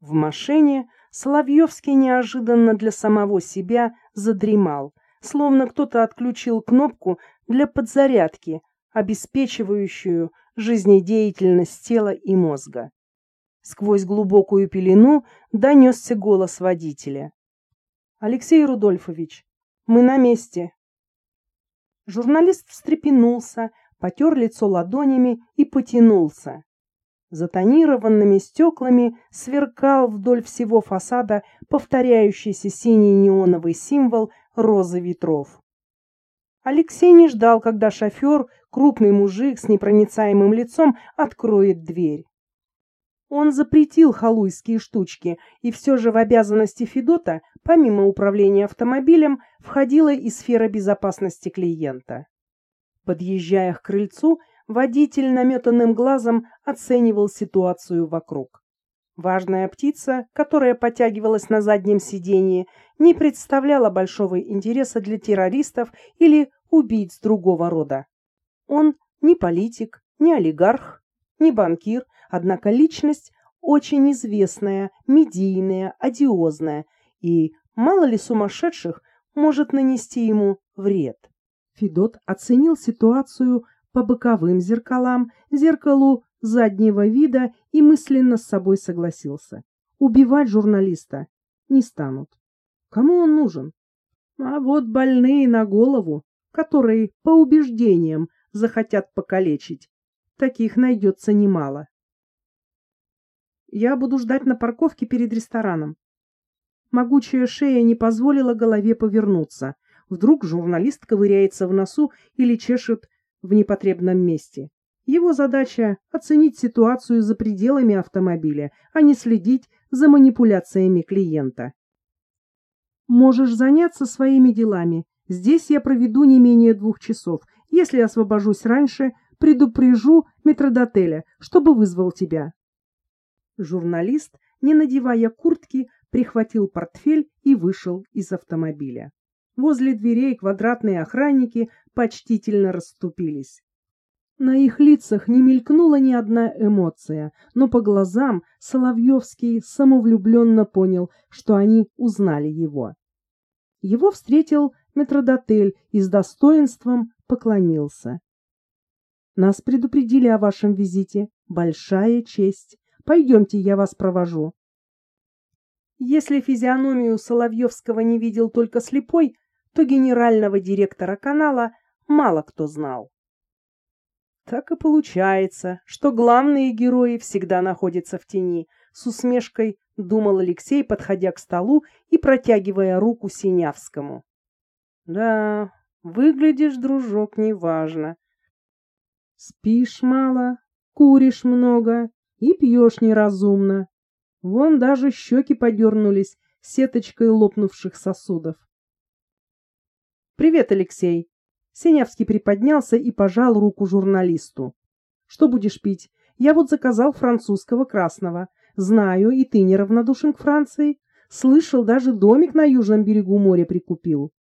В машине Соловьевский неожиданно для самого себя задремал, словно кто-то отключил кнопку для подзарядки, обеспечивающую жизнедеятельность тела и мозга. Сквозь глубокую пелену донесся голос водителя. «Алексей Рудольфович, мы на месте». Журналист встрепенулся, потер лицо ладонями и потянулся. За тонированными стеклами сверкал вдоль всего фасада повторяющийся синий неоновый символ розы ветров. Алексей не ждал, когда шофер, крупный мужик с непроницаемым лицом, откроет дверь. Он запретил халуйские штучки, и все же в обязанности Федота, помимо управления автомобилем, входила и сфера безопасности клиента. Подъезжая к крыльцу, водитель наметанным глазом оценивал ситуацию вокруг. Важная птица, которая потягивалась на заднем сиденье, не представляла большого интереса для террористов или убийц другого рода. Он не политик, не олигарх, не банкир, Однако личность очень известная, медийная, одиозная, и мало ли сумасшедших может нанести ему вред. Федот оценил ситуацию по боковым зеркалам, зеркалу заднего вида и мысленно с собой согласился. Убивать журналиста не станут. Кому он нужен? А вот больные на голову, которые по убеждениям захотят покалечить, таких найдется немало. Я буду ждать на парковке перед рестораном. Могучая шея не позволила голове повернуться. Вдруг журналист ковыряется в носу или чешет в непотребном месте. Его задача — оценить ситуацию за пределами автомобиля, а не следить за манипуляциями клиента. Можешь заняться своими делами. Здесь я проведу не менее двух часов. Если освобожусь раньше, предупрежу метродотеля, чтобы вызвал тебя. Журналист, не надевая куртки, прихватил портфель и вышел из автомобиля. Возле дверей квадратные охранники почтительно расступились. На их лицах не мелькнула ни одна эмоция, но по глазам Соловьевский самовлюбленно понял, что они узнали его. Его встретил метродотель и с достоинством поклонился. Нас предупредили о вашем визите. Большая честь. Пойдемте, я вас провожу. Если физиономию Соловьевского не видел только слепой, то генерального директора канала мало кто знал. Так и получается, что главные герои всегда находятся в тени, с усмешкой думал Алексей, подходя к столу и протягивая руку Синявскому. Да, выглядишь, дружок, неважно. Спишь мало, куришь много, и пьешь неразумно. Вон даже щеки подернулись сеточкой лопнувших сосудов. «Привет, Алексей!» Синявский приподнялся и пожал руку журналисту. «Что будешь пить? Я вот заказал французского красного. Знаю, и ты неравнодушен к Франции. Слышал, даже домик на южном берегу моря прикупил».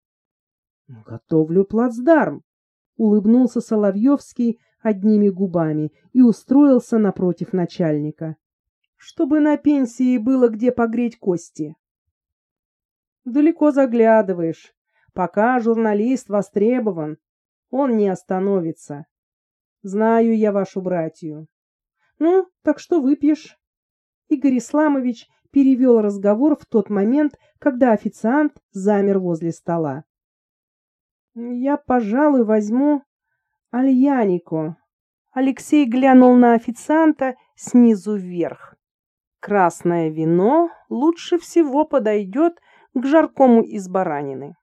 «Готовлю плацдарм», — улыбнулся Соловьевский, одними губами и устроился напротив начальника, чтобы на пенсии было где погреть кости. Далеко заглядываешь. Пока журналист востребован, он не остановится. Знаю я вашу братью. Ну, так что выпьешь? Игорь Исламович перевел разговор в тот момент, когда официант замер возле стола. Я, пожалуй, возьму Альянико. Алексей глянул на официанта снизу вверх. Красное вино лучше всего подойдет к жаркому из баранины.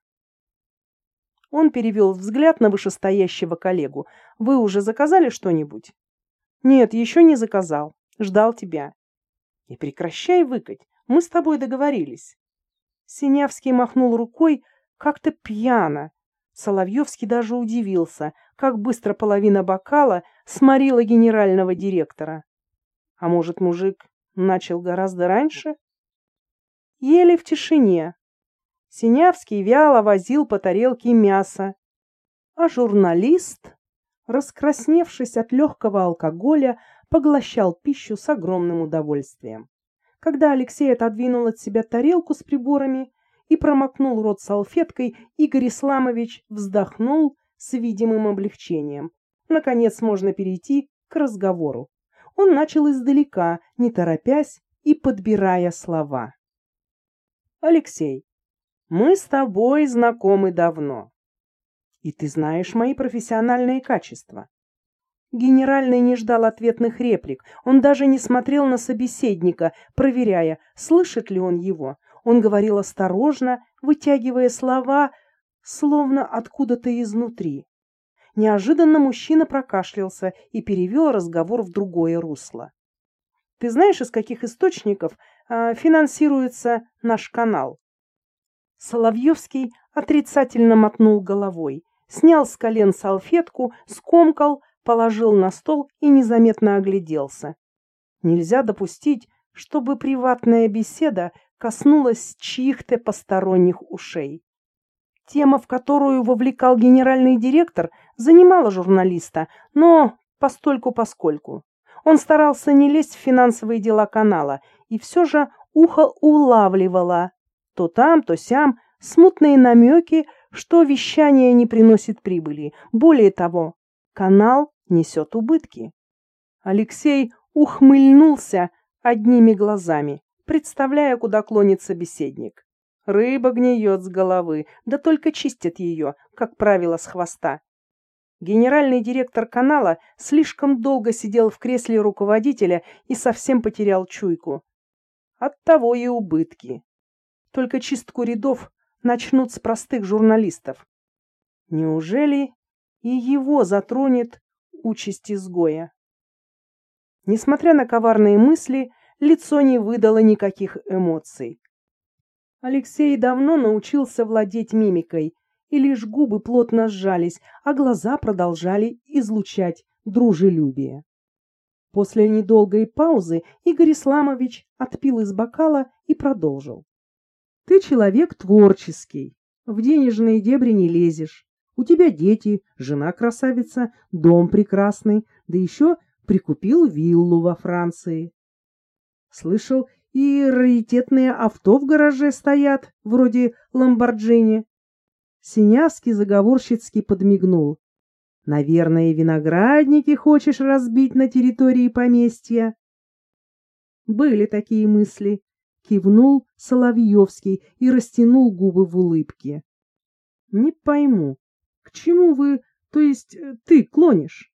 Он перевел взгляд на вышестоящего коллегу. Вы уже заказали что-нибудь? Нет, еще не заказал. Ждал тебя. Не прекращай выкать. Мы с тобой договорились. Синявский махнул рукой как-то пьяно. Соловьевский даже удивился, как быстро половина бокала сморила генерального директора. А может, мужик начал гораздо раньше? Ели в тишине. Синявский вяло возил по тарелке мясо, а журналист, раскрасневшись от легкого алкоголя, поглощал пищу с огромным удовольствием. Когда Алексей отодвинул от себя тарелку с приборами и промокнул рот салфеткой, Игорь Исламович вздохнул с видимым облегчением. Наконец можно перейти к разговору. Он начал издалека, не торопясь и подбирая слова. Алексей, мы с тобой знакомы давно. И ты знаешь мои профессиональные качества. Генеральный не ждал ответных реплик. Он даже не смотрел на собеседника, проверяя, слышит ли он его. Он говорил осторожно, вытягивая слова, словно откуда-то изнутри. Неожиданно мужчина прокашлялся и перевел разговор в другое русло. Ты знаешь, из каких источников э, финансируется наш канал? Соловьевский отрицательно мотнул головой, снял с колен салфетку, скомкал, положил на стол и незаметно огляделся. Нельзя допустить, чтобы приватная беседа коснулась чьих-то посторонних ушей. Тема, в которую вовлекал генеральный директор, занимала журналиста, но постольку-поскольку. Он старался не лезть в финансовые дела канала, и все же ухо улавливало то там, то сям смутные намеки, что вещание не приносит прибыли. Более того, канал несет убытки. Алексей ухмыльнулся одними глазами, представляя, куда клонит собеседник. Рыба гниет с головы, да только чистят ее, как правило, с хвоста. Генеральный директор канала слишком долго сидел в кресле руководителя и совсем потерял чуйку. Оттого и убытки. Только чистку рядов начнут с простых журналистов. Неужели и его затронет участь изгоя? Несмотря на коварные мысли, лицо не выдало никаких эмоций. Алексей давно научился владеть мимикой, и лишь губы плотно сжались, а глаза продолжали излучать дружелюбие. После недолгой паузы Игорь Исламович отпил из бокала и продолжил. Ты человек творческий, в денежные дебри не лезешь. У тебя дети, жена красавица, дом прекрасный, да еще прикупил виллу во Франции. Слышал, и раритетные авто в гараже стоят, вроде Ламборджини. Синявский заговорщицки подмигнул. Наверное, виноградники хочешь разбить на территории поместья. Были такие мысли, кивнул Соловьевский и растянул губы в улыбке. Не пойму, к чему вы, то есть э, ты клонишь?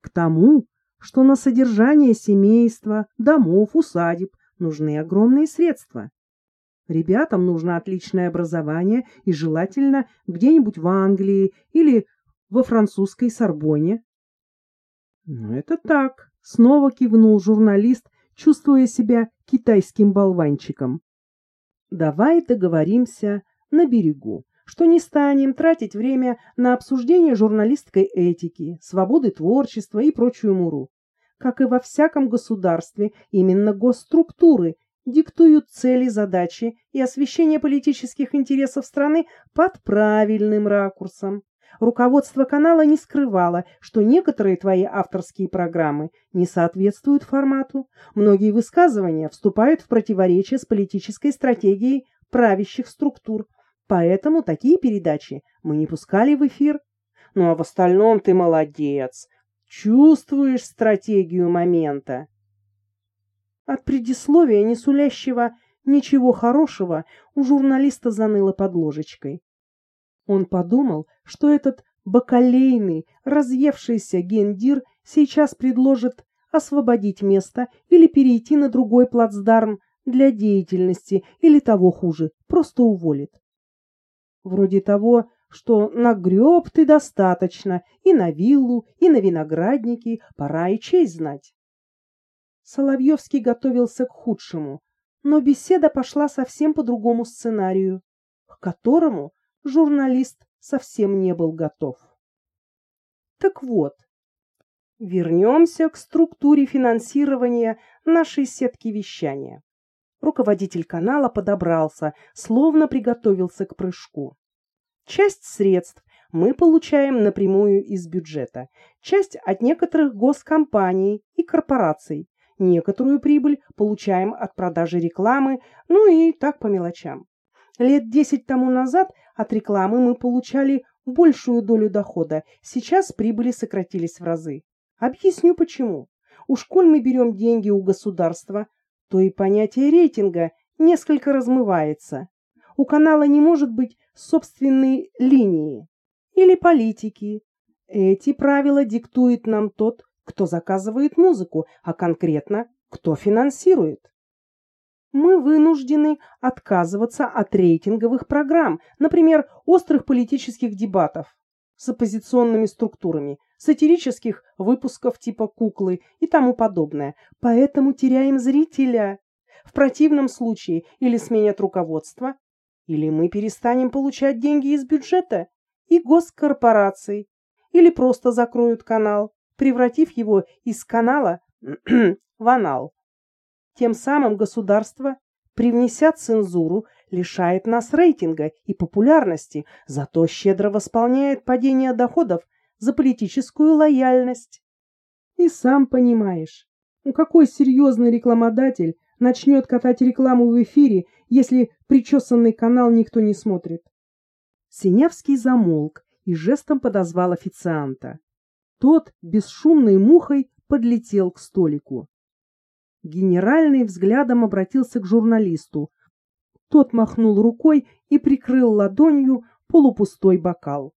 К тому, что на содержание семейства, домов, усадеб нужны огромные средства. Ребятам нужно отличное образование и желательно где-нибудь в Англии или во французской Сорбонне. Ну это так, снова кивнул журналист, чувствуя себя китайским болванчиком. Давай договоримся на берегу что не станем тратить время на обсуждение журналистской этики, свободы творчества и прочую муру. Как и во всяком государстве, именно госструктуры диктуют цели, задачи и освещение политических интересов страны под правильным ракурсом. Руководство канала не скрывало, что некоторые твои авторские программы не соответствуют формату. Многие высказывания вступают в противоречие с политической стратегией правящих структур, Поэтому такие передачи мы не пускали в эфир. Ну а в остальном ты молодец. Чувствуешь стратегию момента. От предисловия, не сулящего ничего хорошего, у журналиста заныло под ложечкой. Он подумал, что этот бакалейный, разъевшийся гендир сейчас предложит освободить место или перейти на другой плацдарм для деятельности, или того хуже, просто уволит. Вроде того, что нагреб ты достаточно и на виллу, и на виноградники, пора и честь знать. Соловьевский готовился к худшему, но беседа пошла совсем по другому сценарию, к которому журналист совсем не был готов. Так вот, вернемся к структуре финансирования нашей сетки вещания. Руководитель канала подобрался, словно приготовился к прыжку. Часть средств мы получаем напрямую из бюджета, часть от некоторых госкомпаний и корпораций. Некоторую прибыль получаем от продажи рекламы, ну и так по мелочам. Лет десять тому назад от рекламы мы получали большую долю дохода, сейчас прибыли сократились в разы. Объясню почему. Уж коль мы берем деньги у государства, то и понятие рейтинга несколько размывается. У канала не может быть собственной линии или политики. Эти правила диктует нам тот, кто заказывает музыку, а конкретно кто финансирует. Мы вынуждены отказываться от рейтинговых программ, например, острых политических дебатов с оппозиционными структурами, сатирических выпусков типа «Куклы» и тому подобное. Поэтому теряем зрителя. В противном случае или сменят руководство, или мы перестанем получать деньги из бюджета и госкорпораций, или просто закроют канал, превратив его из канала в анал. Тем самым государство, привнеся цензуру, лишает нас рейтинга и популярности, зато щедро восполняет падение доходов за политическую лояльность. И сам понимаешь, ну какой серьезный рекламодатель начнет катать рекламу в эфире, если причесанный канал никто не смотрит? Синявский замолк и жестом подозвал официанта. Тот бесшумной мухой подлетел к столику. Генеральный взглядом обратился к журналисту. Тот махнул рукой и прикрыл ладонью полупустой бокал.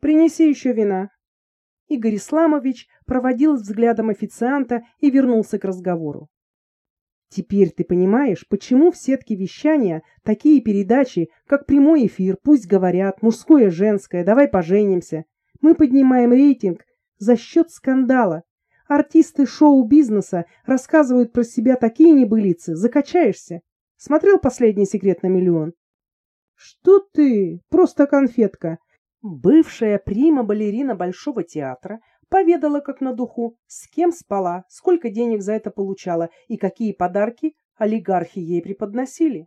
«Принеси еще вина». Игорь Исламович проводил взглядом официанта и вернулся к разговору. Теперь ты понимаешь, почему в сетке вещания такие передачи, как прямой эфир, пусть говорят, мужское, женское, давай поженимся. Мы поднимаем рейтинг за счет скандала, Артисты шоу-бизнеса рассказывают про себя такие небылицы, закачаешься. Смотрел последний секрет на миллион? Что ты? Просто конфетка. Бывшая прима-балерина Большого театра поведала как на духу, с кем спала, сколько денег за это получала и какие подарки олигархи ей преподносили.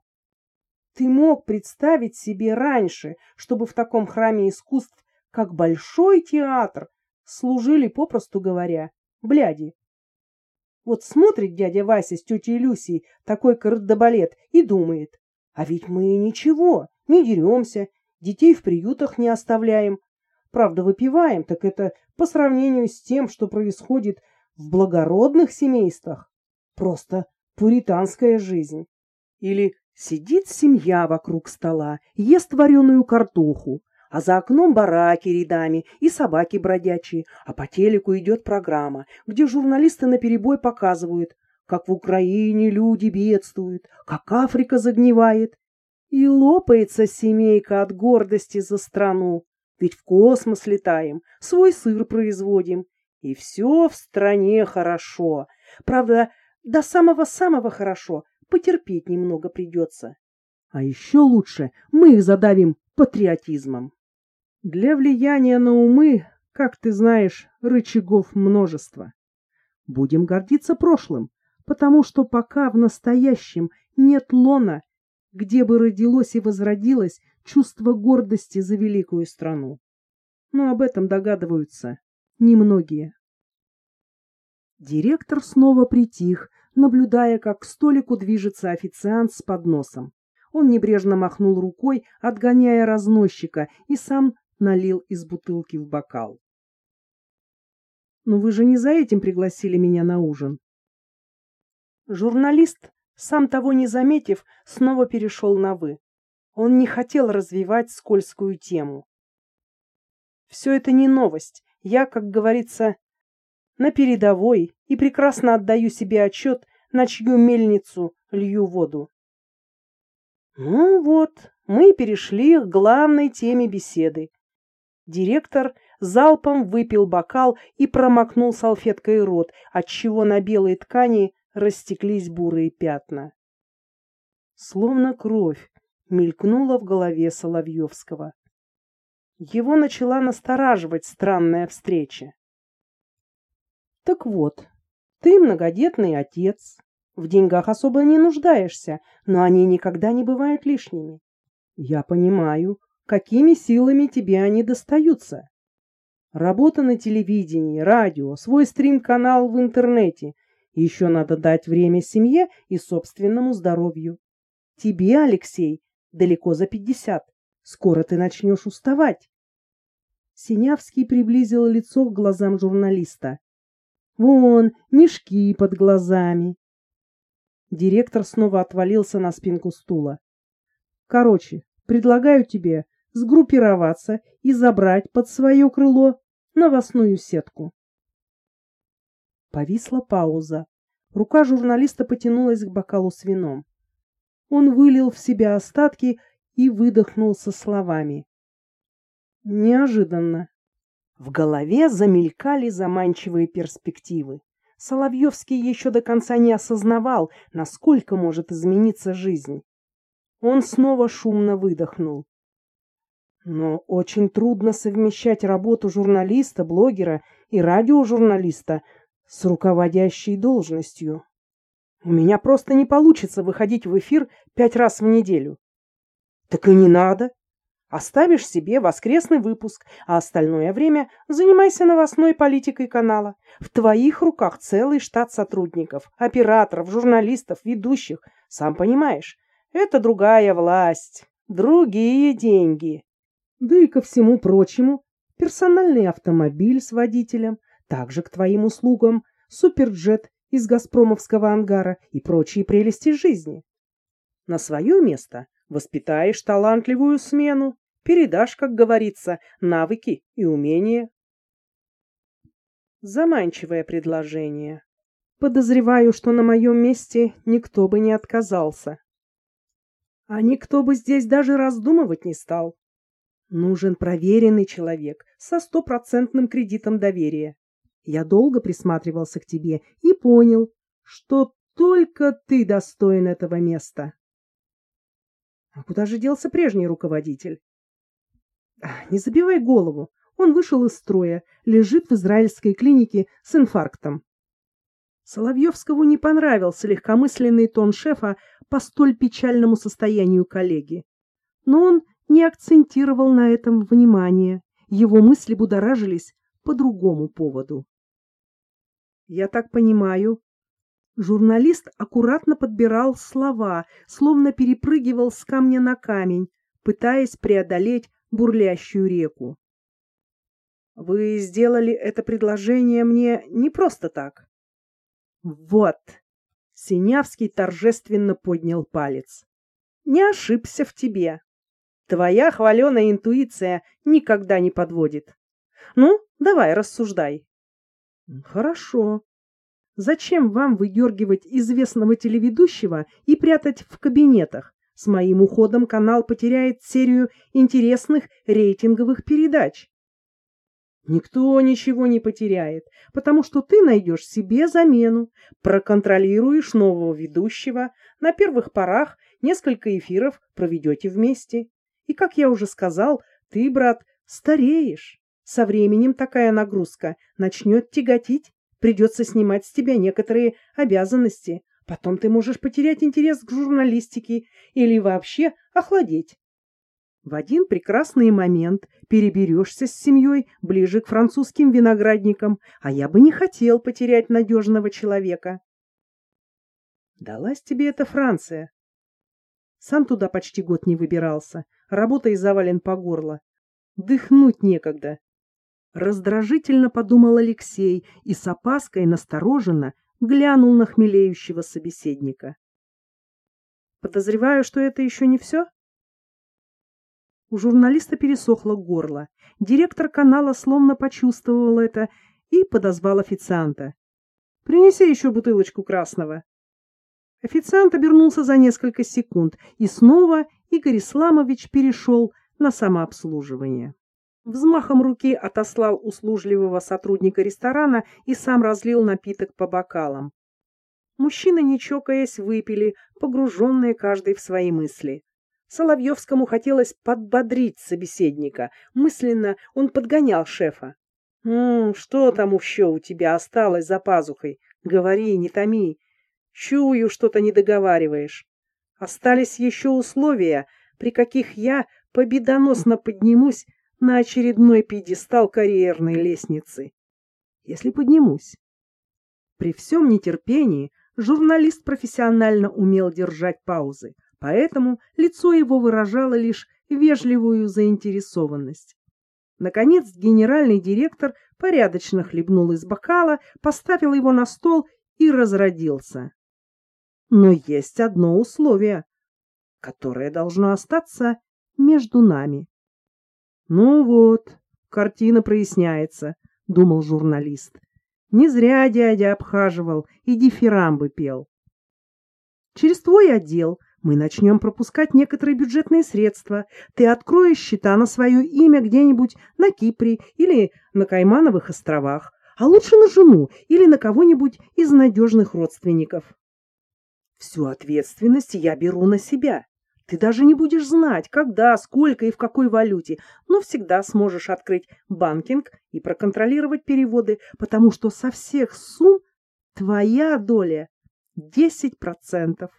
Ты мог представить себе раньше, чтобы в таком храме искусств, как Большой театр, служили, попросту говоря, бляди. Вот смотрит дядя Вася с тетей Люсей такой кардебалет и думает, а ведь мы ничего, не деремся, детей в приютах не оставляем. Правда, выпиваем, так это по сравнению с тем, что происходит в благородных семействах. Просто пуританская жизнь. Или сидит семья вокруг стола, ест вареную картоху, а за окном бараки рядами и собаки бродячие, а по телеку идет программа, где журналисты наперебой показывают, как в Украине люди бедствуют, как Африка загнивает. И лопается семейка от гордости за страну, ведь в космос летаем, свой сыр производим, и все в стране хорошо. Правда, до самого-самого хорошо потерпеть немного придется. А еще лучше мы их задавим патриотизмом. Для влияния на умы, как ты знаешь, рычагов множество. Будем гордиться прошлым, потому что пока в настоящем нет лона, где бы родилось и возродилось чувство гордости за великую страну. Но об этом догадываются немногие. Директор снова притих, наблюдая, как к столику движется официант с подносом. Он небрежно махнул рукой, отгоняя разносчика, и сам налил из бутылки в бокал. «Но вы же не за этим пригласили меня на ужин». Журналист, сам того не заметив, снова перешел на «вы». Он не хотел развивать скользкую тему. «Все это не новость. Я, как говорится, на передовой и прекрасно отдаю себе отчет, на чью мельницу лью воду». Ну вот, мы перешли к главной теме беседы. Директор залпом выпил бокал и промокнул салфеткой рот, отчего на белой ткани растеклись бурые пятна. Словно кровь мелькнула в голове Соловьевского. Его начала настораживать странная встреча. Так вот, ты многодетный отец, в деньгах особо не нуждаешься, но они никогда не бывают лишними. Я понимаю, какими силами тебе они достаются. Работа на телевидении, радио, свой стрим-канал в интернете Еще надо дать время семье и собственному здоровью. Тебе, Алексей, далеко за пятьдесят. Скоро ты начнешь уставать. Синявский приблизил лицо к глазам журналиста. Вон, мешки под глазами. Директор снова отвалился на спинку стула. Короче, предлагаю тебе сгруппироваться и забрать под свое крыло новостную сетку. Повисла пауза. Рука журналиста потянулась к бокалу с вином. Он вылил в себя остатки и выдохнул со словами: Неожиданно. В голове замелькали заманчивые перспективы. Соловьевский еще до конца не осознавал, насколько может измениться жизнь. Он снова шумно выдохнул. Но очень трудно совмещать работу журналиста, блогера и радиожурналиста с руководящей должностью. У меня просто не получится выходить в эфир пять раз в неделю. Так и не надо. Оставишь себе воскресный выпуск, а остальное время занимайся новостной политикой канала. В твоих руках целый штат сотрудников, операторов, журналистов, ведущих. Сам понимаешь, это другая власть, другие деньги. Да и ко всему прочему, персональный автомобиль с водителем, также к твоим услугам, суперджет из Газпромовского ангара и прочие прелести жизни. На свое место Воспитаешь талантливую смену, передашь, как говорится, навыки и умения. Заманчивое предложение. Подозреваю, что на моем месте никто бы не отказался. А никто бы здесь даже раздумывать не стал. Нужен проверенный человек со стопроцентным кредитом доверия. Я долго присматривался к тебе и понял, что только ты достоин этого места. А куда же делся прежний руководитель? Не забивай голову. Он вышел из строя, лежит в израильской клинике с инфарктом. Соловьевскому не понравился легкомысленный тон шефа по столь печальному состоянию коллеги. Но он не акцентировал на этом внимание. Его мысли будоражились по другому поводу. Я так понимаю, Журналист аккуратно подбирал слова, словно перепрыгивал с камня на камень, пытаясь преодолеть бурлящую реку. Вы сделали это предложение мне не просто так. Вот. Синявский торжественно поднял палец. Не ошибся в тебе. Твоя хваленая интуиция никогда не подводит. Ну, давай, рассуждай. Хорошо. Зачем вам выдергивать известного телеведущего и прятать в кабинетах? С моим уходом канал потеряет серию интересных рейтинговых передач. Никто ничего не потеряет, потому что ты найдешь себе замену, проконтролируешь нового ведущего, на первых порах несколько эфиров проведете вместе. И, как я уже сказал, ты, брат, стареешь. Со временем такая нагрузка начнет тяготить Придется снимать с тебя некоторые обязанности. Потом ты можешь потерять интерес к журналистике или вообще охладеть. В один прекрасный момент переберешься с семьей ближе к французским виноградникам, а я бы не хотел потерять надежного человека. Далась тебе эта Франция. Сам туда почти год не выбирался, работой завален по горло. Дыхнуть некогда. Раздражительно подумал Алексей и с опаской настороженно глянул на хмелеющего собеседника. Подозреваю, что это еще не все? У журналиста пересохло горло. Директор канала словно почувствовал это и подозвал официанта. «Принеси еще бутылочку красного». Официант обернулся за несколько секунд, и снова Игорь Исламович перешел на самообслуживание. Взмахом руки отослал услужливого сотрудника ресторана и сам разлил напиток по бокалам. Мужчины, не чокаясь, выпили, погруженные каждый в свои мысли. Соловьевскому хотелось подбодрить собеседника. Мысленно он подгонял шефа. «Ну, что там еще у тебя осталось за пазухой? Говори, не томи. Чую, что-то не договариваешь. Остались еще условия, при каких я победоносно поднимусь на очередной пьедестал карьерной лестницы. Если поднимусь. При всем нетерпении журналист профессионально умел держать паузы, поэтому лицо его выражало лишь вежливую заинтересованность. Наконец генеральный директор порядочно хлебнул из бокала, поставил его на стол и разродился. Но есть одно условие, которое должно остаться между нами. Ну вот, картина проясняется, думал журналист. Не зря дядя обхаживал и дифирамбы пел. Через твой отдел мы начнем пропускать некоторые бюджетные средства. Ты откроешь счета на свое имя где-нибудь на Кипре или на Каймановых островах, а лучше на жену или на кого-нибудь из надежных родственников. Всю ответственность я беру на себя. Ты даже не будешь знать, когда, сколько и в какой валюте, но всегда сможешь открыть банкинг и проконтролировать переводы, потому что со всех сумм твоя доля 10%.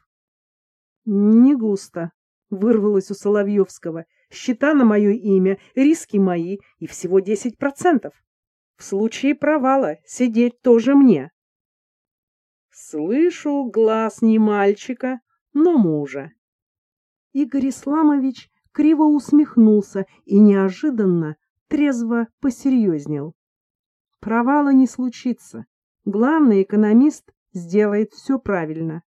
Не густо, вырвалось у Соловьевского. Счета на мое имя, риски мои и всего 10%. В случае провала сидеть тоже мне. Слышу глаз не мальчика, но мужа. Игорь Исламович криво усмехнулся и неожиданно трезво посерьезнел. Провала не случится. Главный экономист сделает все правильно.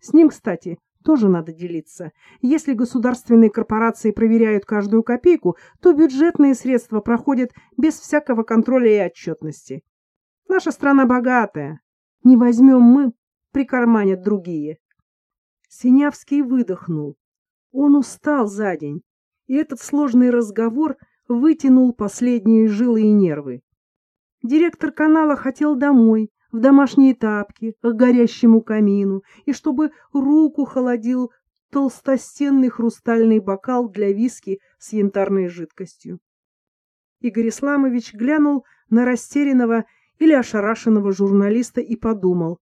С ним, кстати, тоже надо делиться. Если государственные корпорации проверяют каждую копейку, то бюджетные средства проходят без всякого контроля и отчетности. Наша страна богатая. Не возьмем мы, прикарманят другие. Синявский выдохнул. Он устал за день, и этот сложный разговор вытянул последние жилы и нервы. Директор канала хотел домой, в домашние тапки, к горящему камину, и чтобы руку холодил толстостенный хрустальный бокал для виски с янтарной жидкостью. Игорь Исламович глянул на растерянного или ошарашенного журналиста и подумал,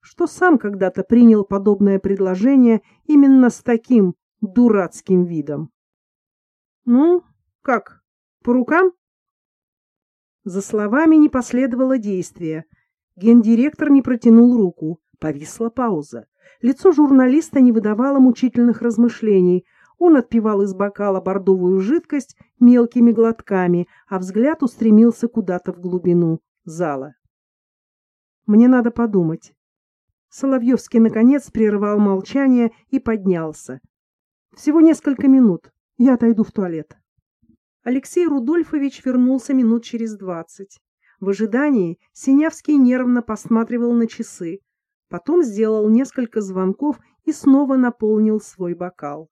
что сам когда-то принял подобное предложение именно с таким дурацким видом. «Ну, как, по рукам?» За словами не последовало действия, Гендиректор не протянул руку. Повисла пауза. Лицо журналиста не выдавало мучительных размышлений. Он отпивал из бокала бордовую жидкость мелкими глотками, а взгляд устремился куда-то в глубину зала. «Мне надо подумать». Соловьевский, наконец, прервал молчание и поднялся. «Всего несколько минут. Я отойду в туалет». Алексей Рудольфович вернулся минут через двадцать. В ожидании Синявский нервно посматривал на часы, потом сделал несколько звонков и снова наполнил свой бокал.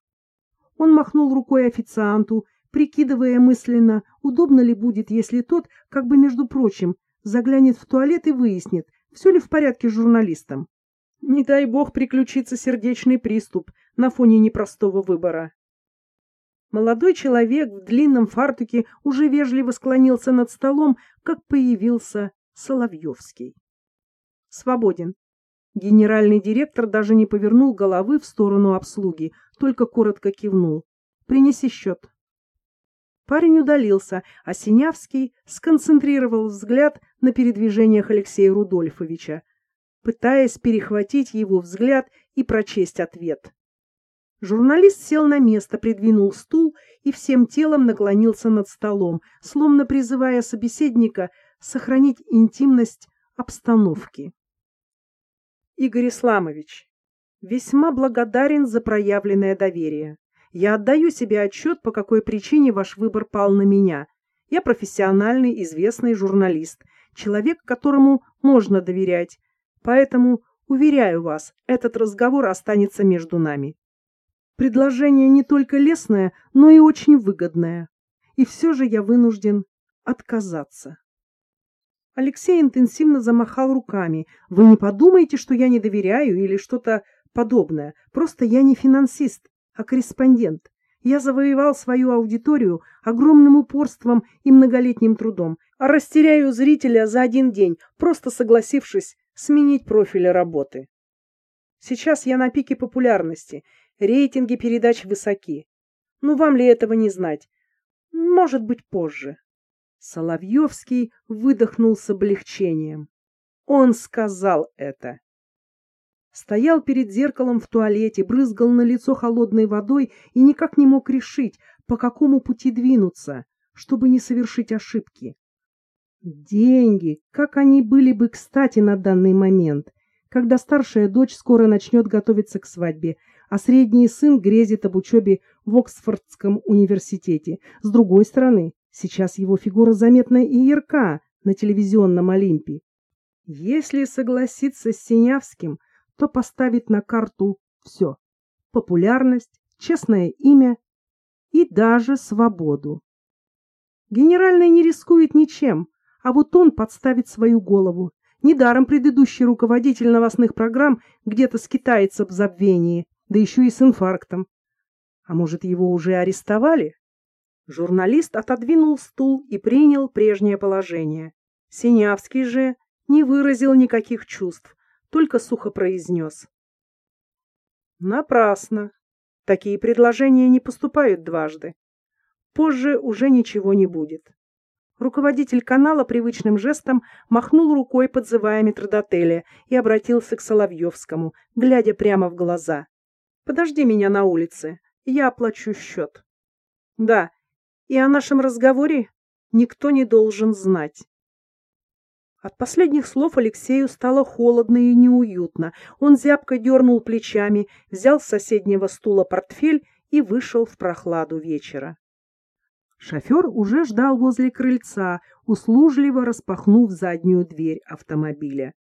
Он махнул рукой официанту, прикидывая мысленно, удобно ли будет, если тот, как бы между прочим, заглянет в туалет и выяснит, все ли в порядке с журналистом. Не дай бог приключится сердечный приступ на фоне непростого выбора. Молодой человек в длинном фартуке уже вежливо склонился над столом, как появился Соловьевский. Свободен. Генеральный директор даже не повернул головы в сторону обслуги, только коротко кивнул. Принеси счет. Парень удалился, а Синявский сконцентрировал взгляд на передвижениях Алексея Рудольфовича, пытаясь перехватить его взгляд и прочесть ответ. Журналист сел на место, придвинул стул и всем телом наклонился над столом, словно призывая собеседника сохранить интимность обстановки. Игорь Исламович, весьма благодарен за проявленное доверие. Я отдаю себе отчет, по какой причине ваш выбор пал на меня. Я профессиональный, известный журналист, человек, которому можно доверять. Поэтому, уверяю вас, этот разговор останется между нами. Предложение не только лестное, но и очень выгодное. И все же я вынужден отказаться. Алексей интенсивно замахал руками. Вы не подумайте, что я не доверяю или что-то подобное. Просто я не финансист, а корреспондент. Я завоевал свою аудиторию огромным упорством и многолетним трудом, а растеряю зрителя за один день, просто согласившись сменить профиль работы. Сейчас я на пике популярности, рейтинги передач высоки. Ну, вам ли этого не знать? Может быть, позже. Соловьевский выдохнул с облегчением. Он сказал это. Стоял перед зеркалом в туалете, брызгал на лицо холодной водой и никак не мог решить, по какому пути двинуться, чтобы не совершить ошибки. Деньги, как они были бы кстати на данный момент, когда старшая дочь скоро начнет готовиться к свадьбе, а средний сын грезит об учебе в Оксфордском университете. С другой стороны, сейчас его фигура заметна и ярка на телевизионном Олимпе. Если согласиться с Синявским, то поставит на карту все – популярность, честное имя и даже свободу. Генеральный не рискует ничем, а вот он подставит свою голову. Недаром предыдущий руководитель новостных программ где-то скитается в забвении, да еще и с инфарктом. А может, его уже арестовали? Журналист отодвинул стул и принял прежнее положение. Синявский же не выразил никаких чувств, только сухо произнес. Напрасно. Такие предложения не поступают дважды. Позже уже ничего не будет. Руководитель канала привычным жестом махнул рукой, подзывая метрдотеля, и обратился к Соловьевскому, глядя прямо в глаза. «Подожди меня на улице, я оплачу счет». «Да, и о нашем разговоре никто не должен знать». От последних слов Алексею стало холодно и неуютно. Он зябко дернул плечами, взял с соседнего стула портфель и вышел в прохладу вечера. Шофер уже ждал возле крыльца, услужливо распахнув заднюю дверь автомобиля.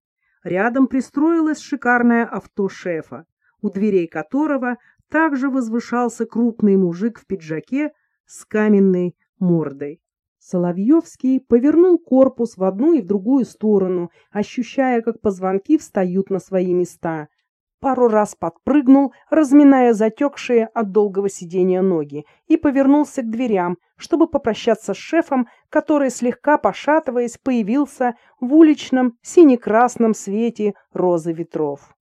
Рядом пристроилось шикарное авто шефа, у дверей которого также возвышался крупный мужик в пиджаке с каменной мордой. Соловьевский повернул корпус в одну и в другую сторону, ощущая, как позвонки встают на свои места. Пару раз подпрыгнул, разминая затекшие от долгого сидения ноги, и повернулся к дверям, чтобы попрощаться с шефом, который, слегка пошатываясь, появился в уличном сине-красном свете розы ветров.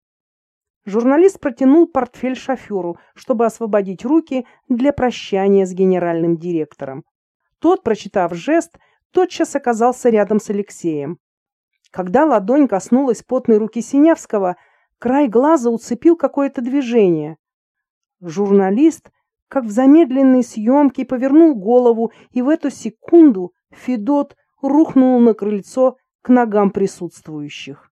Журналист протянул портфель шоферу, чтобы освободить руки для прощания с генеральным директором. Тот, прочитав жест, тотчас оказался рядом с Алексеем. Когда ладонь коснулась потной руки Синявского, край глаза уцепил какое-то движение. Журналист, как в замедленной съемке, повернул голову, и в эту секунду Федот рухнул на крыльцо к ногам присутствующих.